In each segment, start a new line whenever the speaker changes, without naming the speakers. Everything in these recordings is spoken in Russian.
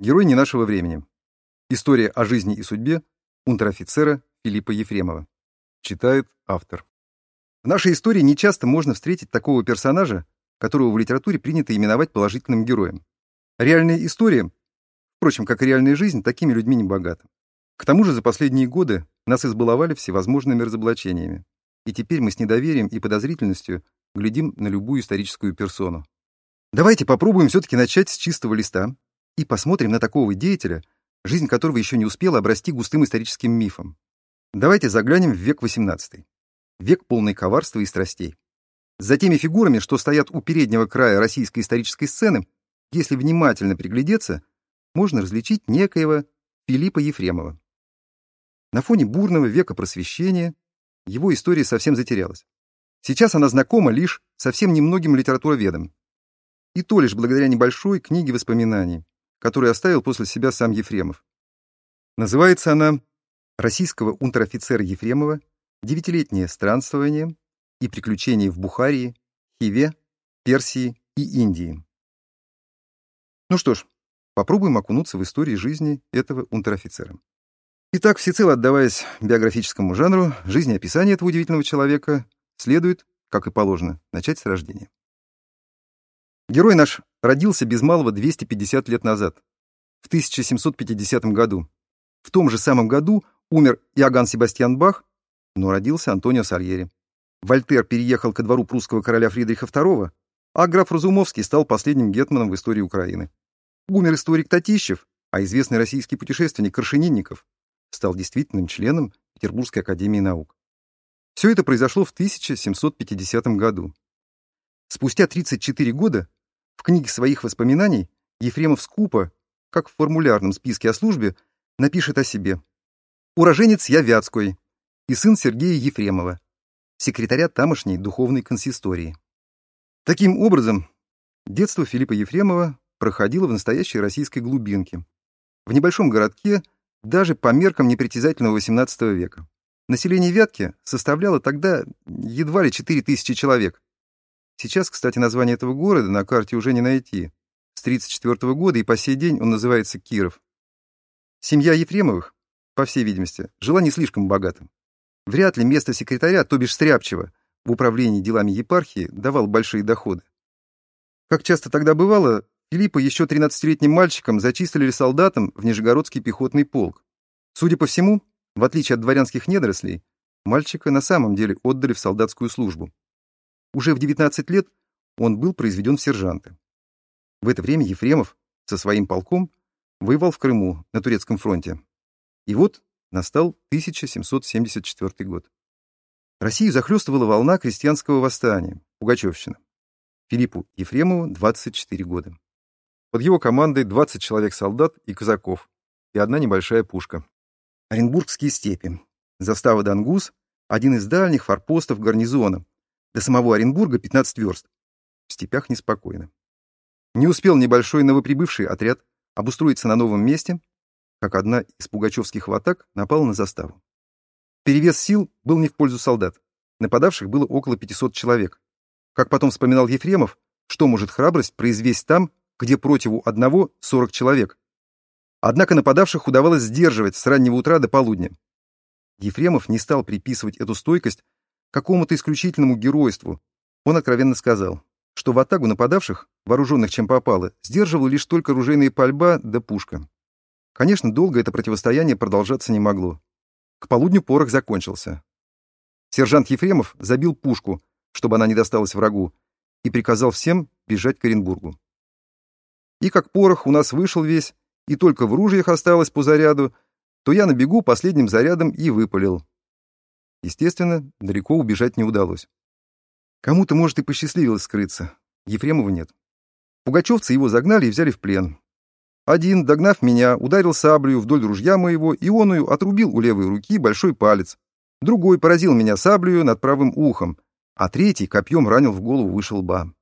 Герой не нашего времени. История о жизни и судьбе унтер-офицера Филиппа Ефремова. Читает автор. В нашей истории нечасто можно встретить такого персонажа, которого в литературе принято именовать положительным героем. Реальная история, впрочем, как и реальная жизнь, такими людьми не богата. К тому же за последние годы нас избаловали всевозможными разоблачениями, и теперь мы с недоверием и подозрительностью глядим на любую историческую персону. Давайте попробуем все-таки начать с чистого листа и посмотрим на такого деятеля, жизнь которого еще не успела обрасти густым историческим мифом. Давайте заглянем в век XVIII. Век полный коварства и страстей. За теми фигурами, что стоят у переднего края российской исторической сцены, если внимательно приглядеться, можно различить некоего Филиппа Ефремова. На фоне бурного века просвещения его история совсем затерялась. Сейчас она знакома лишь совсем немногим литературоведам. И то лишь благодаря небольшой книге воспоминаний, которую оставил после себя сам Ефремов. Называется она «Российского унтер-офицера Ефремова. Девятилетнее странствование и приключения в Бухарии, Хиве, Персии и Индии». Ну что ж, попробуем окунуться в историю жизни этого унтер-офицера. Итак, всецело отдаваясь биографическому жанру, жизнеописание этого удивительного человека следует, как и положено, начать с рождения. Герой наш родился без малого 250 лет назад, в 1750 году. В том же самом году умер Иоганн Себастьян Бах, но родился Антонио Сальери. Вольтер переехал ко двору прусского короля Фридриха II, а граф Разумовский стал последним гетманом в истории Украины. Умер историк Татищев, а известный российский путешественник Крашенинников стал действительным членом Петербургской академии наук. Все это произошло в 1750 году. Спустя 34 года в книге своих воспоминаний Ефремов скупо, как в формулярном списке о службе, напишет о себе. «Уроженец я Вятской и сын Сергея Ефремова, секретаря тамошней духовной консистории». Таким образом, детство Филиппа Ефремова проходило в настоящей российской глубинке, в небольшом городке, даже по меркам непритязательного XVIII века. Население Вятки составляло тогда едва ли 4000 человек, Сейчас, кстати, название этого города на карте уже не найти. С 1934 года и по сей день он называется Киров. Семья Ефремовых, по всей видимости, жила не слишком богатым. Вряд ли место секретаря, то бишь Стряпчева, в управлении делами епархии давал большие доходы. Как часто тогда бывало, Филиппа еще 13-летним мальчиком зачислили солдатом в Нижегородский пехотный полк. Судя по всему, в отличие от дворянских недорослей, мальчика на самом деле отдали в солдатскую службу. Уже в 19 лет он был произведен в сержанты. В это время Ефремов со своим полком воевал в Крыму на Турецком фронте. И вот настал 1774 год. Россию захлестывала волна крестьянского восстания, Пугачевщина. Филиппу Ефремову 24 года. Под его командой 20 человек солдат и казаков и одна небольшая пушка. Оренбургские степи. Застава Дангус — один из дальних форпостов гарнизона, до самого Оренбурга 15 верст. В степях неспокойно. Не успел небольшой новоприбывший отряд обустроиться на новом месте, как одна из пугачевских атак напала на заставу. Перевес сил был не в пользу солдат. Нападавших было около 500 человек. Как потом вспоминал Ефремов, что может храбрость произвести там, где противу одного 40 человек. Однако нападавших удавалось сдерживать с раннего утра до полудня. Ефремов не стал приписывать эту стойкость какому-то исключительному геройству. Он откровенно сказал, что в атаку нападавших, вооруженных чем попало, сдерживал лишь только ружейная пальба да пушка. Конечно, долго это противостояние продолжаться не могло. К полудню порох закончился. Сержант Ефремов забил пушку, чтобы она не досталась врагу, и приказал всем бежать к Оренбургу. И как порох у нас вышел весь, и только в ружьях осталось по заряду, то я на бегу последним зарядом и выпалил. Естественно, далеко убежать не удалось. Кому-то, может, и посчастливилось скрыться. Ефремова нет. Пугачевцы его загнали и взяли в плен. Один, догнав меня, ударил саблею вдоль ружья моего, и оную отрубил у левой руки большой палец. Другой поразил меня саблею над правым ухом, а третий копьем ранил в голову выше лба.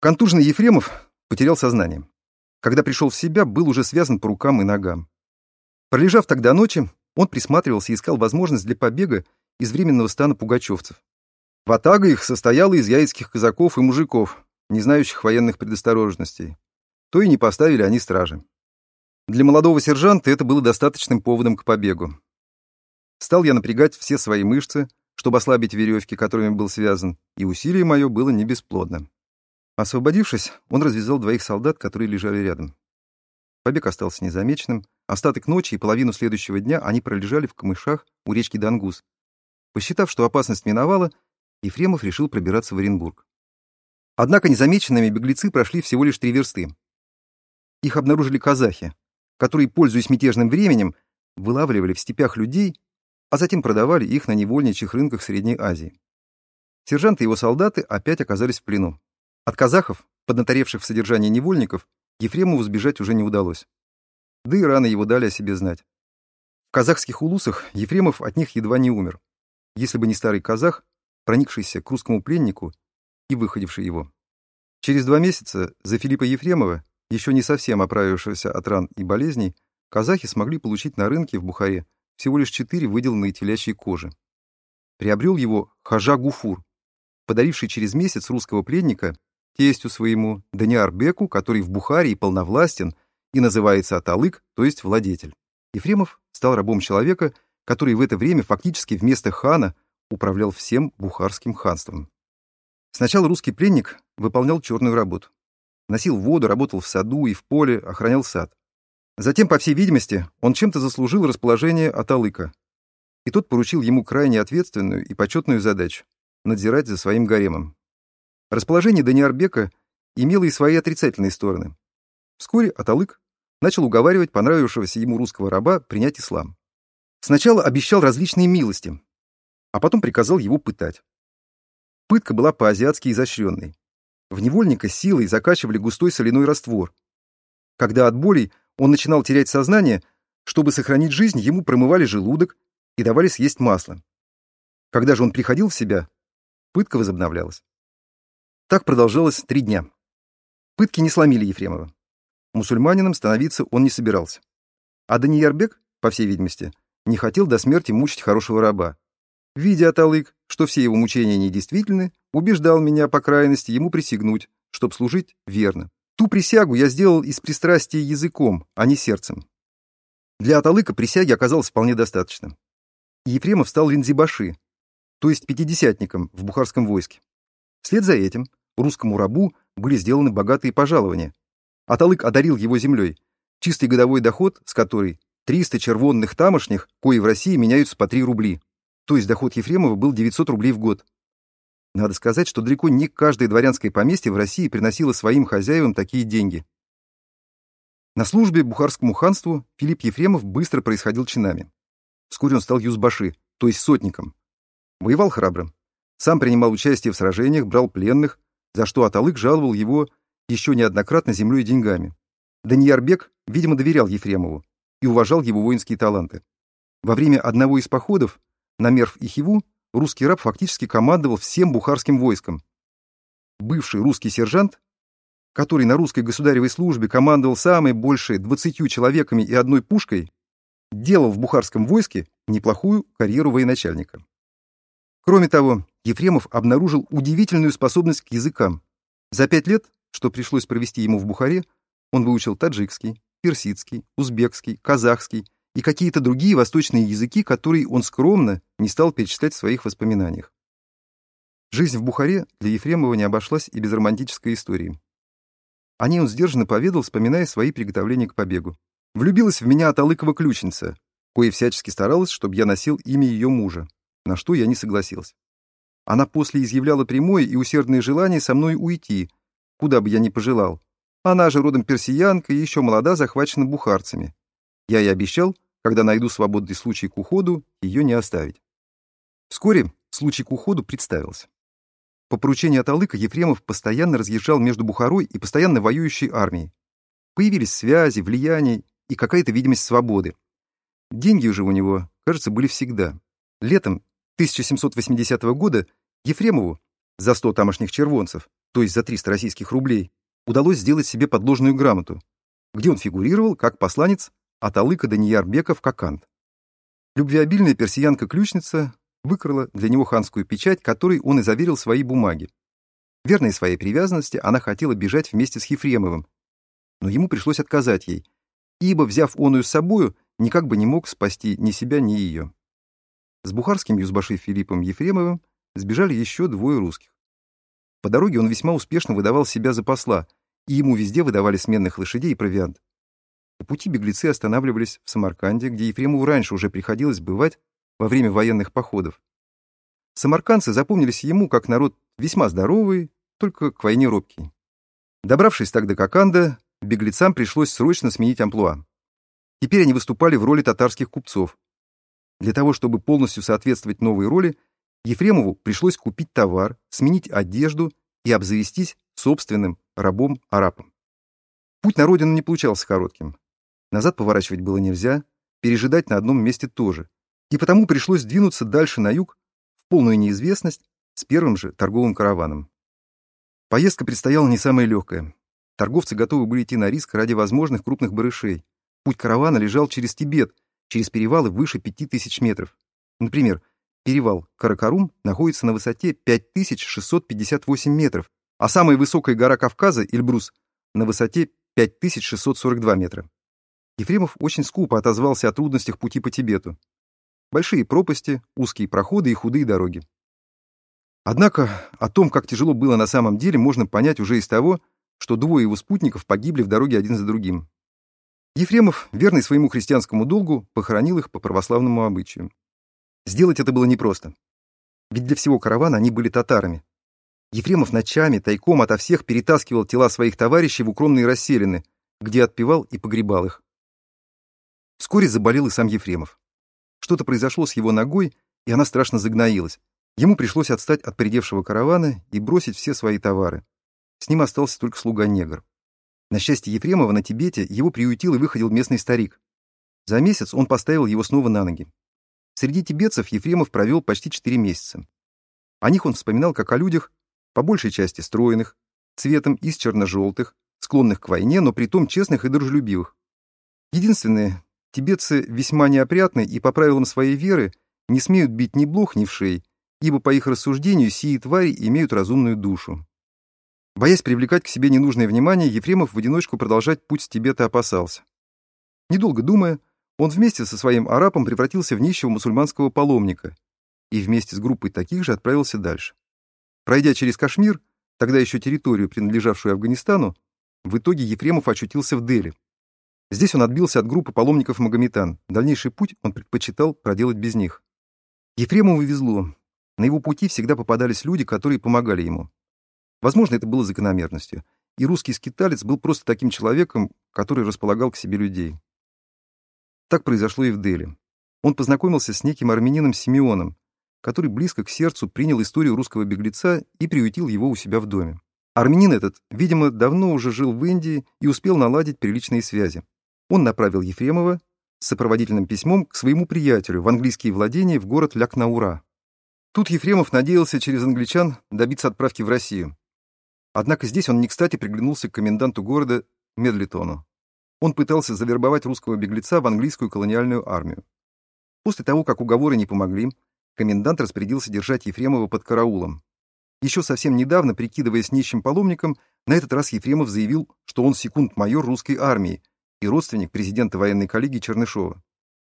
Контуженный Ефремов потерял сознание. Когда пришел в себя, был уже связан по рукам и ногам. Пролежав тогда ночи, он присматривался и искал возможность для побега из временного стана пугачевцев. Ватага их состояла из яицких казаков и мужиков, не знающих военных предосторожностей. То и не поставили они стражи. Для молодого сержанта это было достаточным поводом к побегу. Стал я напрягать все свои мышцы, чтобы ослабить веревки, которыми был связан, и усилие мое было не бесплодно. Освободившись, он развязал двоих солдат, которые лежали рядом. Побег остался незамеченным. Остаток ночи и половину следующего дня они пролежали в камышах у речки Дангус. Посчитав, что опасность миновала, Ефремов решил пробираться в Оренбург. Однако незамеченными беглецы прошли всего лишь три версты. Их обнаружили казахи, которые, пользуясь мятежным временем, вылавливали в степях людей, а затем продавали их на невольничьих рынках Средней Азии. Сержант и его солдаты опять оказались в плену. От казахов, поднаторевших в содержании невольников, Ефремову сбежать уже не удалось. Да и рано его дали о себе знать. В казахских улусах Ефремов от них едва не умер, если бы не старый казах, проникшийся к русскому пленнику и выходивший его. Через два месяца за Филиппа Ефремова, еще не совсем оправившегося от ран и болезней, казахи смогли получить на рынке в Бухаре всего лишь четыре выделанные телячьи кожи. Приобрел его Хажа Гуфур, подаривший через месяц русского пленника тестю своему Даниарбеку, который в Бухаре и полновластен, и называется Аталык, то есть владетель. Ефремов стал рабом человека, который в это время фактически вместо хана управлял всем бухарским ханством. Сначала русский пленник выполнял черную работу. Носил воду, работал в саду и в поле, охранял сад. Затем, по всей видимости, он чем-то заслужил расположение Аталыка. И тот поручил ему крайне ответственную и почетную задачу — надзирать за своим гаремом. Расположение Даниарбека имело и свои отрицательные стороны. Вскоре Аталык начал уговаривать понравившегося ему русского раба принять ислам. Сначала обещал различные милости, а потом приказал его пытать. Пытка была по-азиатски изощренной. В невольника силой закачивали густой соляной раствор. Когда от болей он начинал терять сознание, чтобы сохранить жизнь, ему промывали желудок и давали съесть масло. Когда же он приходил в себя, пытка возобновлялась. Так продолжалось три дня. Пытки не сломили Ефремова. Мусульманином становиться он не собирался. А Даниярбек, по всей видимости, не хотел до смерти мучить хорошего раба. Видя Аталык, что все его мучения недействительны, убеждал меня по крайности ему присягнуть, чтоб служить верно. Ту присягу я сделал из пристрастия языком, а не сердцем. Для Аталыка присяги оказалось вполне достаточно. Ефремов стал линзибаши, то есть пятидесятником в бухарском войске. Вслед за этим русскому рабу были сделаны богатые пожалования. Аталык одарил его землей, чистый годовой доход, с которой 300 червонных тамошних, кои в России меняются по 3 рубли. То есть доход Ефремова был 900 рублей в год. Надо сказать, что далеко не каждое дворянское поместье в России приносило своим хозяевам такие деньги. На службе Бухарскому ханству Филипп Ефремов быстро происходил чинами. Вскоре он стал юзбаши, то есть сотником. Воевал храбро. Сам принимал участие в сражениях, брал пленных, за что Аталык жаловал его еще неоднократно землей и деньгами. Даниярбек, видимо, доверял Ефремову и уважал его воинские таланты. Во время одного из походов на Мерв и Хиву русский раб фактически командовал всем бухарским войском. Бывший русский сержант, который на русской государевой службе командовал самой большей двадцатью человеками и одной пушкой, делал в бухарском войске неплохую карьеру военачальника. Кроме того, Ефремов обнаружил удивительную способность к языкам. За пять лет, что пришлось провести ему в Бухаре, он выучил таджикский, персидский, узбекский, казахский и какие-то другие восточные языки, которые он скромно не стал перечислять в своих воспоминаниях. Жизнь в Бухаре для Ефремова не обошлась и без романтической истории. О ней он сдержанно поведал, вспоминая свои приготовления к побегу. «Влюбилась в меня Аталыкова ключница, кое всячески старалась, чтобы я носил имя ее мужа, на что я не согласился. Она после изъявляла прямое и усердное желание со мной уйти, куда бы я ни пожелал. Она же родом персиянка и еще молода, захвачена бухарцами. Я ей обещал, когда найду свободный случай к уходу, ее не оставить. Вскоре случай к уходу представился. По поручению Аталыка Ефремов постоянно разъезжал между Бухарой и постоянно воюющей армией. Появились связи, влияние и какая-то видимость свободы. Деньги уже у него, кажется, были всегда. Летом 1780 года Ефремову за 100 тамошних червонцев, то есть за 300 российских рублей, удалось сделать себе подложную грамоту, где он фигурировал как посланец Аталыка Даниярбеков Какант. Любвеобильная персиянка-ключница выкрала для него ханскую печать, которой он и заверил свои бумаги. Верной своей привязанности, она хотела бежать вместе с Ефремовым, но ему пришлось отказать ей, ибо, взяв оную с собою, никак бы не мог спасти ни себя, ни ее. С бухарским юзбаши Филиппом Ефремовым сбежали еще двое русских. По дороге он весьма успешно выдавал себя за посла, и ему везде выдавали сменных лошадей и провиант. По пути беглецы останавливались в Самарканде, где Ефремову раньше уже приходилось бывать во время военных походов. Самаркандцы запомнились ему как народ весьма здоровый, только к войне робкий. Добравшись так до Коканда, беглецам пришлось срочно сменить амплуа. Теперь они выступали в роли татарских купцов. Для того, чтобы полностью соответствовать новой роли, Ефремову пришлось купить товар, сменить одежду и обзавестись собственным рабом-арапом. Путь на родину не получался коротким. Назад поворачивать было нельзя, пережидать на одном месте тоже. И потому пришлось двинуться дальше на юг в полную неизвестность с первым же торговым караваном. Поездка предстояла не самая легкая. Торговцы готовы были идти на риск ради возможных крупных барышей. Путь каравана лежал через Тибет, через перевалы выше 5000 метров. Например, перевал Каракарум находится на высоте 5658 метров, а самая высокая гора Кавказа, Эльбрус, на высоте 5642 метра. Ефремов очень скупо отозвался о трудностях пути по Тибету. Большие пропасти, узкие проходы и худые дороги. Однако о том, как тяжело было на самом деле, можно понять уже из того, что двое его спутников погибли в дороге один за другим. Ефремов, верный своему христианскому долгу, похоронил их по православному обычаю. Сделать это было непросто. Ведь для всего каравана они были татарами. Ефремов ночами тайком ото всех перетаскивал тела своих товарищей в укромные расселины, где отпевал и погребал их. Вскоре заболел и сам Ефремов. Что-то произошло с его ногой, и она страшно загноилась. Ему пришлось отстать от придевшего каравана и бросить все свои товары. С ним остался только слуга-негр. На счастье Ефремова на Тибете его приютил и выходил местный старик. За месяц он поставил его снова на ноги. Среди тибетцев Ефремов провел почти четыре месяца. О них он вспоминал как о людях, по большей части стройных, цветом из черно-желтых, склонных к войне, но при том честных и дружелюбивых. Единственное, тибетцы весьма неопрятны и по правилам своей веры не смеют бить ни блох, ни в шей, ибо по их рассуждению сии твари имеют разумную душу. Боясь привлекать к себе ненужное внимание, Ефремов в одиночку продолжать путь с Тибета опасался. Недолго думая, он вместе со своим арабом превратился в нищего мусульманского паломника и вместе с группой таких же отправился дальше. Пройдя через Кашмир, тогда еще территорию, принадлежавшую Афганистану, в итоге Ефремов очутился в Дели. Здесь он отбился от группы паломников-магометан. Дальнейший путь он предпочитал проделать без них. Ефремову везло. На его пути всегда попадались люди, которые помогали ему. Возможно, это было закономерностью. И русский скиталец был просто таким человеком, который располагал к себе людей. Так произошло и в Дели. Он познакомился с неким армянином Симеоном, который близко к сердцу принял историю русского беглеца и приютил его у себя в доме. Армянин этот, видимо, давно уже жил в Индии и успел наладить приличные связи. Он направил Ефремова с сопроводительным письмом к своему приятелю в английские владения в город Лякнаура. Тут Ефремов надеялся через англичан добиться отправки в Россию. Однако здесь он не кстати приглянулся к коменданту города Медлитону он пытался завербовать русского беглеца в английскую колониальную армию. После того, как уговоры не помогли, комендант распорядился держать Ефремова под караулом. Еще совсем недавно, прикидываясь нищим паломником, на этот раз Ефремов заявил, что он секунд-майор русской армии и родственник президента военной коллегии Чернышова.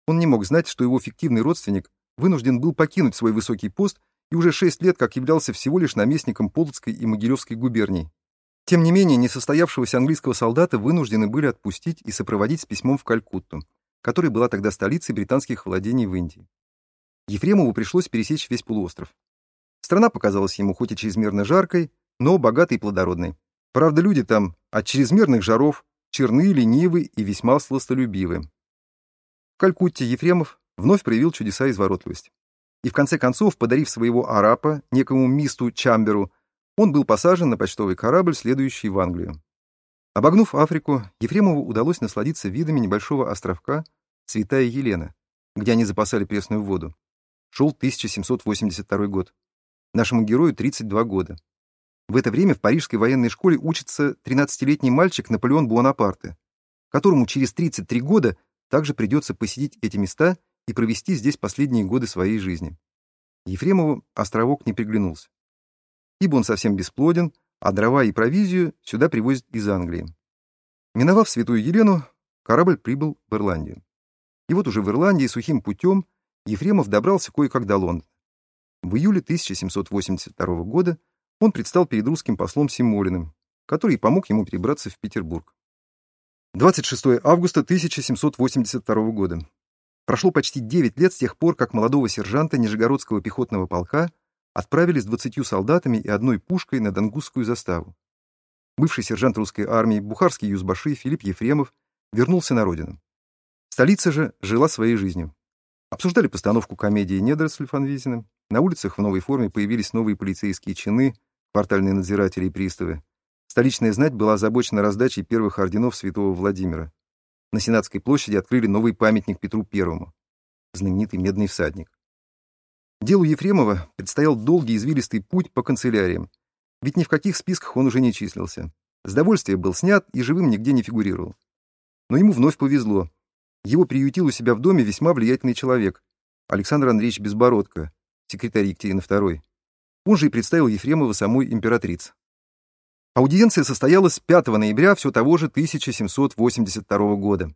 Он не мог знать, что его фиктивный родственник вынужден был покинуть свой высокий пост и уже шесть лет как являлся всего лишь наместником Полоцкой и Могилевской губерний. Тем не менее, несостоявшегося английского солдата вынуждены были отпустить и сопроводить с письмом в Калькутту, которая была тогда столицей британских владений в Индии. Ефремову пришлось пересечь весь полуостров. Страна показалась ему хоть и чрезмерно жаркой, но богатой и плодородной. Правда, люди там от чрезмерных жаров черны, ленивы и весьма сластолюбивы. В Калькутте Ефремов вновь проявил чудеса изворотливости. И в конце концов, подарив своего арапа некому мисту Чамберу, он был посажен на почтовый корабль, следующий в Англию. Обогнув Африку, Ефремову удалось насладиться видами небольшого островка Святая Елена, где они запасали пресную воду. Шел 1782 год. Нашему герою 32 года. В это время в парижской военной школе учится 13-летний мальчик Наполеон Буонапарте, которому через 33 года также придется посетить эти места и провести здесь последние годы своей жизни. Ефремову островок не приглянулся ибо он совсем бесплоден, а дрова и провизию сюда привозят из Англии. Миновав Святую Елену, корабль прибыл в Ирландию. И вот уже в Ирландии сухим путем Ефремов добрался кое-как до Лондона. В июле 1782 года он предстал перед русским послом Симолиным, который помог ему перебраться в Петербург. 26 августа 1782 года. Прошло почти 9 лет с тех пор, как молодого сержанта Нижегородского пехотного полка отправили с 20 солдатами и одной пушкой на Дангусскую заставу. Бывший сержант русской армии, бухарский юзбаши Филипп Ефремов вернулся на родину. Столица же жила своей жизнью. Обсуждали постановку комедии «Недоросль» Фанвизина. На улицах в новой форме появились новые полицейские чины, квартальные надзиратели и приставы. Столичная знать была озабочена раздачей первых орденов святого Владимира. На Сенатской площади открыли новый памятник Петру Первому, знаменитый медный всадник. Делу Ефремова предстоял долгий извилистый путь по канцеляриям, ведь ни в каких списках он уже не числился. С довольствия был снят и живым нигде не фигурировал. Но ему вновь повезло. Его приютил у себя в доме весьма влиятельный человек, Александр Андреевич Безбородко, секретарь Екатерины II. Он же и представил Ефремова самой императрице. Аудиенция состоялась 5 ноября все того же 1782 года.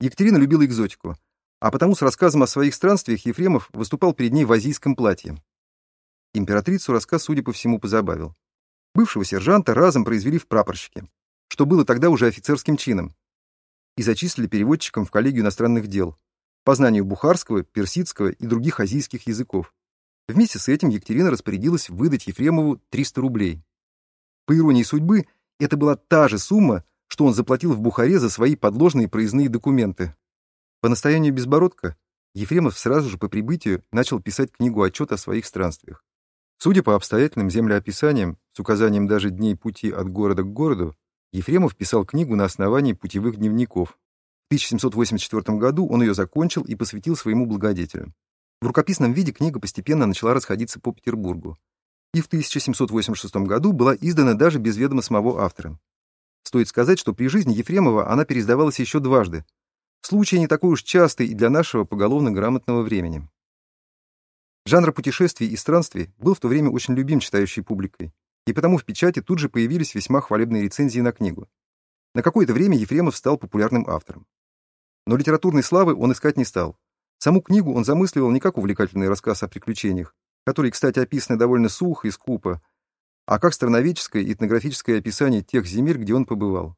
Екатерина любила экзотику а потому с рассказом о своих странствиях Ефремов выступал перед ней в азийском платье. Императрицу рассказ, судя по всему, позабавил. Бывшего сержанта разом произвели в прапорщики, что было тогда уже офицерским чином, и зачислили переводчиком в коллегию иностранных дел по знанию бухарского, персидского и других азийских языков. Вместе с этим Екатерина распорядилась выдать Ефремову 300 рублей. По иронии судьбы, это была та же сумма, что он заплатил в Бухаре за свои подложные проездные документы. По настоянию Безбородка Ефремов сразу же по прибытию начал писать книгу-отчет о своих странствиях. Судя по обстоятельным землеописаниям, с указанием даже дней пути от города к городу, Ефремов писал книгу на основании путевых дневников. В 1784 году он ее закончил и посвятил своему благодетелю. В рукописном виде книга постепенно начала расходиться по Петербургу. И в 1786 году была издана даже без ведома самого автора. Стоит сказать, что при жизни Ефремова она переиздавалась еще дважды, Случай не такой уж частый и для нашего поголовно грамотного времени. Жанр путешествий и странствий был в то время очень любим читающей публикой, и потому в печати тут же появились весьма хвалебные рецензии на книгу. На какое-то время Ефремов стал популярным автором. Но литературной славы он искать не стал. Саму книгу он замысливал не как увлекательный рассказ о приключениях, которые, кстати, описаны довольно сухо и скупо, а как страноведческое и этнографическое описание тех земель, где он побывал.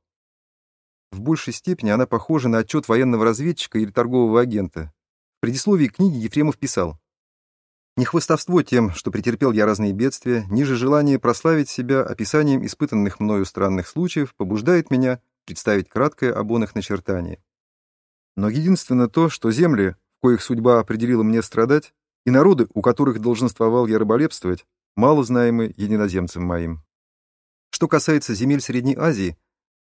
В большей степени она похожа на отчет военного разведчика или торгового агента. В предисловии книги Ефремов писал «Не хвостовство тем, что претерпел я разные бедствия, ниже желание прославить себя описанием испытанных мною странных случаев побуждает меня представить краткое об их начертание. Но единственно то, что земли, в коих судьба определила мне страдать, и народы, у которых долженствовал я рыболепствовать, мало знаемы единоземцам моим. Что касается земель Средней Азии,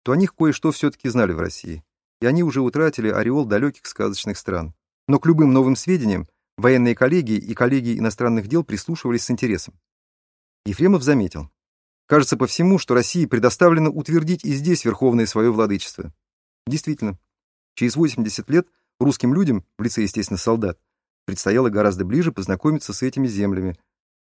то о них кое-что все-таки знали в России, и они уже утратили ореол далеких сказочных стран. Но к любым новым сведениям военные коллегии и коллегии иностранных дел прислушивались с интересом. Ефремов заметил. Кажется по всему, что России предоставлено утвердить и здесь верховное свое владычество. Действительно, через 80 лет русским людям, в лице, естественно, солдат, предстояло гораздо ближе познакомиться с этими землями,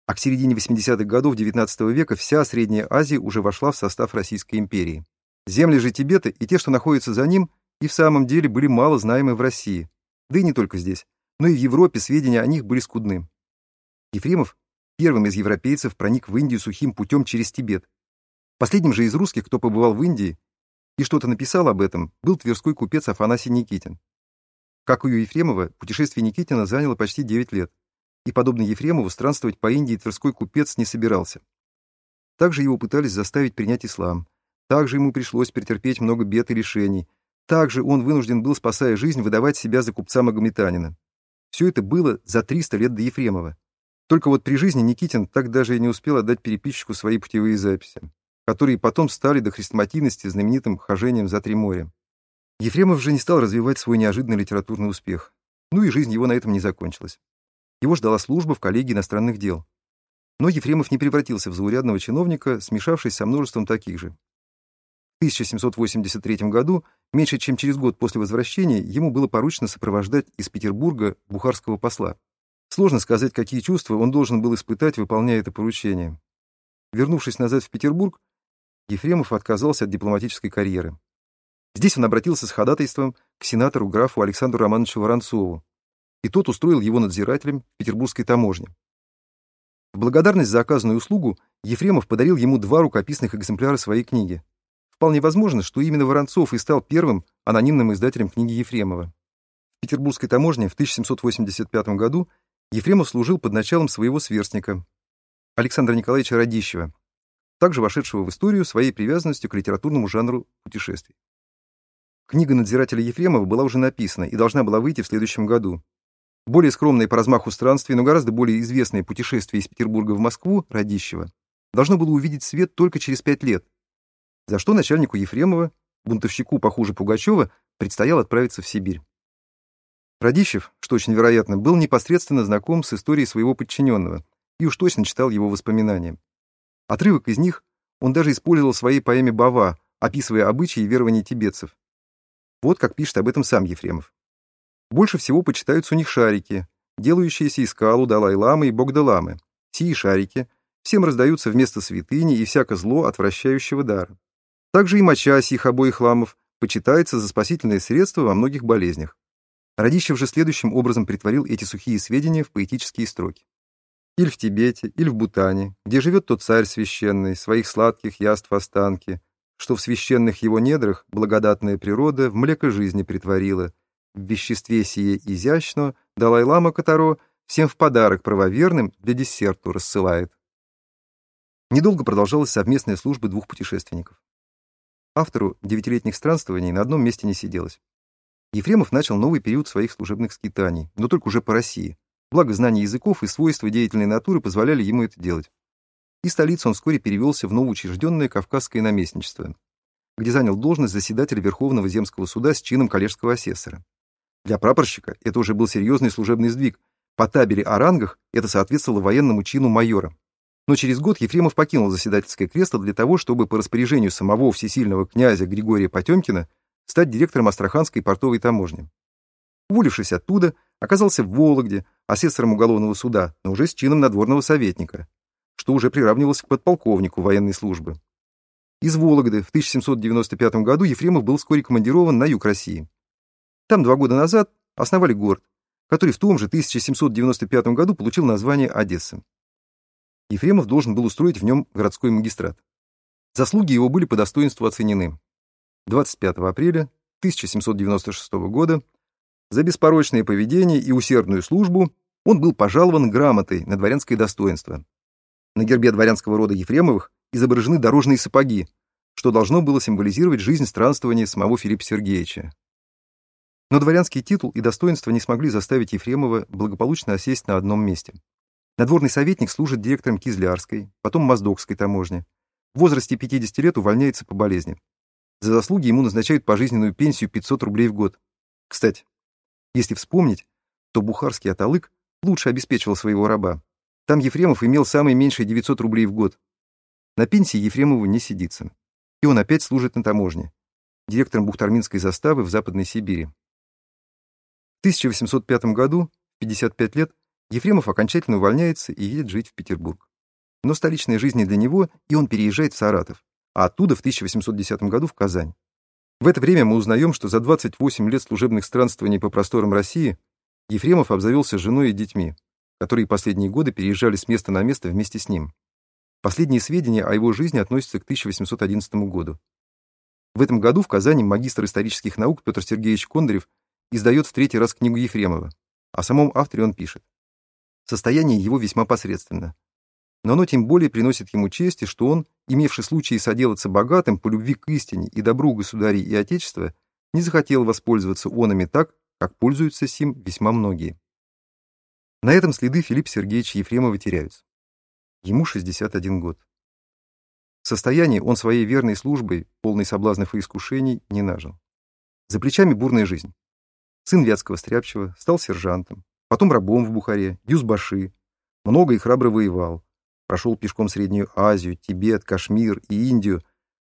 а к середине 80-х годов XIX века вся Средняя Азия уже вошла в состав Российской империи. Земли же Тибета и те, что находятся за ним, и в самом деле были мало знаемы в России. Да и не только здесь, но и в Европе сведения о них были скудны. Ефремов первым из европейцев проник в Индию сухим путем через Тибет. Последним же из русских, кто побывал в Индии и что-то написал об этом, был тверской купец Афанасий Никитин. Как и у Ефремова, путешествие Никитина заняло почти 9 лет, и, подобно Ефремову, странствовать по Индии тверской купец не собирался. Также его пытались заставить принять ислам, также ему пришлось претерпеть много бед и лишений. Также он вынужден был, спасая жизнь, выдавать себя за купца Магометанина. Все это было за 300 лет до Ефремова. Только вот при жизни Никитин так даже и не успел отдать переписчику свои путевые записи, которые потом стали до хрестоматийности знаменитым хожением за три моря. Ефремов же не стал развивать свой неожиданный литературный успех. Ну и жизнь его на этом не закончилась. Его ждала служба в коллегии иностранных дел. Но Ефремов не превратился в заурядного чиновника, смешавшись со множеством таких же. 1783 году, меньше чем через год после возвращения, ему было поручено сопровождать из Петербурга бухарского посла. Сложно сказать, какие чувства он должен был испытать, выполняя это поручение. Вернувшись назад в Петербург, Ефремов отказался от дипломатической карьеры. Здесь он обратился с ходатайством к сенатору графу Александру Романовичу Воронцову, и тот устроил его надзирателем в петербургской таможне. В благодарность за оказанную услугу Ефремов подарил ему два рукописных экземпляра своей книги. Вполне возможно, что именно Воронцов и стал первым анонимным издателем книги Ефремова. В Петербургской таможне в 1785 году Ефремов служил под началом своего сверстника, Александра Николаевича Радищева, также вошедшего в историю своей привязанностью к литературному жанру путешествий. Книга надзирателя Ефремова была уже написана и должна была выйти в следующем году. Более скромное по размаху странствий, но гораздо более известное путешествие из Петербурга в Москву Радищева должно было увидеть свет только через пять лет, за что начальнику Ефремова, бунтовщику похуже Пугачева, предстояло отправиться в Сибирь. Радищев, что очень вероятно, был непосредственно знаком с историей своего подчиненного и уж точно читал его воспоминания. Отрывок из них он даже использовал в своей поэме «Бава», описывая обычаи и верования тибетцев. Вот как пишет об этом сам Ефремов. Больше всего почитаются у них шарики, делающиеся из скалу Далай-ламы и Богдаламы. Сии шарики всем раздаются вместо святыни и всяко зло отвращающего дара. Также и моча сих обоих ламов почитается за спасительное средство во многих болезнях. Радищев же следующим образом притворил эти сухие сведения в поэтические строки. Или в Тибете, или в Бутане, где живет тот царь священный, своих сладких яств останки, что в священных его недрах благодатная природа в млеко жизни притворила. В веществе сие изящно Далай-лама Катаро всем в подарок правоверным для десерту рассылает. Недолго продолжалась совместная служба двух путешественников. Автору девятилетних странствований на одном месте не сиделось. Ефремов начал новый период своих служебных скитаний, но только уже по России. Благо знания языков и свойства деятельной натуры позволяли ему это делать и столицу он вскоре перевелся в новоучрежденное Кавказское наместничество, где занял должность заседателя Верховного земского суда с чином коллежского асессора. Для прапорщика это уже был серьезный служебный сдвиг. По табеле о рангах это соответствовало военному чину майора. Но через год Ефремов покинул заседательское кресло для того, чтобы по распоряжению самого всесильного князя Григория Потемкина стать директором Астраханской портовой таможни. Уволившись оттуда, оказался в Вологде, асессором уголовного суда, но уже с чином надворного советника, что уже приравнивалось к подполковнику военной службы. Из Вологды в 1795 году Ефремов был вскоре командирован на юг России. Там два года назад основали город, который в том же 1795 году получил название Одесса. Ефремов должен был устроить в нем городской магистрат. Заслуги его были по достоинству оценены. 25 апреля 1796 года за беспорочное поведение и усердную службу он был пожалован грамотой на дворянское достоинство, на гербе дворянского рода Ефремовых изображены дорожные сапоги, что должно было символизировать жизнь странствования самого Филиппа Сергеевича. Но дворянский титул и достоинство не смогли заставить Ефремова благополучно осесть на одном месте. Надворный советник служит директором Кизлярской, потом Моздокской таможни. В возрасте 50 лет увольняется по болезни. За заслуги ему назначают пожизненную пенсию 500 рублей в год. Кстати, если вспомнить, то бухарский аталык лучше обеспечивал своего раба. Там Ефремов имел самые меньшие 900 рублей в год. На пенсии Ефремову не сидится. И он опять служит на таможне, директором Бухтарминской заставы в Западной Сибири. В 1805 году, 55 лет, Ефремов окончательно увольняется и едет жить в Петербург. Но столичная жизнь не для него, и он переезжает в Саратов, а оттуда в 1810 году в Казань. В это время мы узнаем, что за 28 лет служебных странствований по просторам России Ефремов обзавелся женой и детьми, которые последние годы переезжали с места на место вместе с ним. Последние сведения о его жизни относятся к 1811 году. В этом году в Казани магистр исторических наук Петр Сергеевич Кондарев издает в третий раз книгу Ефремова. О самом авторе он пишет. Состояние его весьма посредственно. Но оно тем более приносит ему чести, что он, имевший случай соделаться богатым по любви к истине и добру государей и отечества, не захотел воспользоваться онами так, как пользуются сим весьма многие. На этом следы Филиппа Сергеевича Ефремова теряются. Ему 61 год. В состоянии он своей верной службой, полной соблазнов и искушений, не нажил. За плечами бурная жизнь. Сын Вятского Стряпчего стал сержантом, потом рабом в Бухаре, Дюсбаши. Много и храбро воевал. Прошел пешком Среднюю Азию, Тибет, Кашмир и Индию.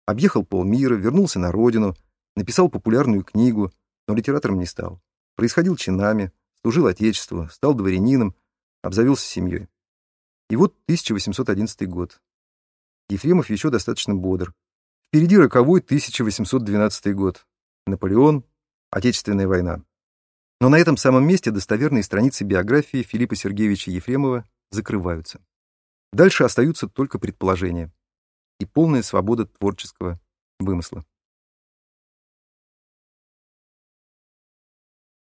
Объехал полмира, вернулся на родину, написал популярную книгу, но литератором не стал. Происходил чинами, служил Отечеству, стал дворянином, обзавелся семьей. И вот 1811 год. Ефремов еще достаточно бодр. Впереди роковой 1812 год. Наполеон, Отечественная война. Но на этом самом месте достоверные страницы биографии Филиппа Сергеевича Ефремова закрываются. Дальше остаются только предположения и полная свобода творческого вымысла.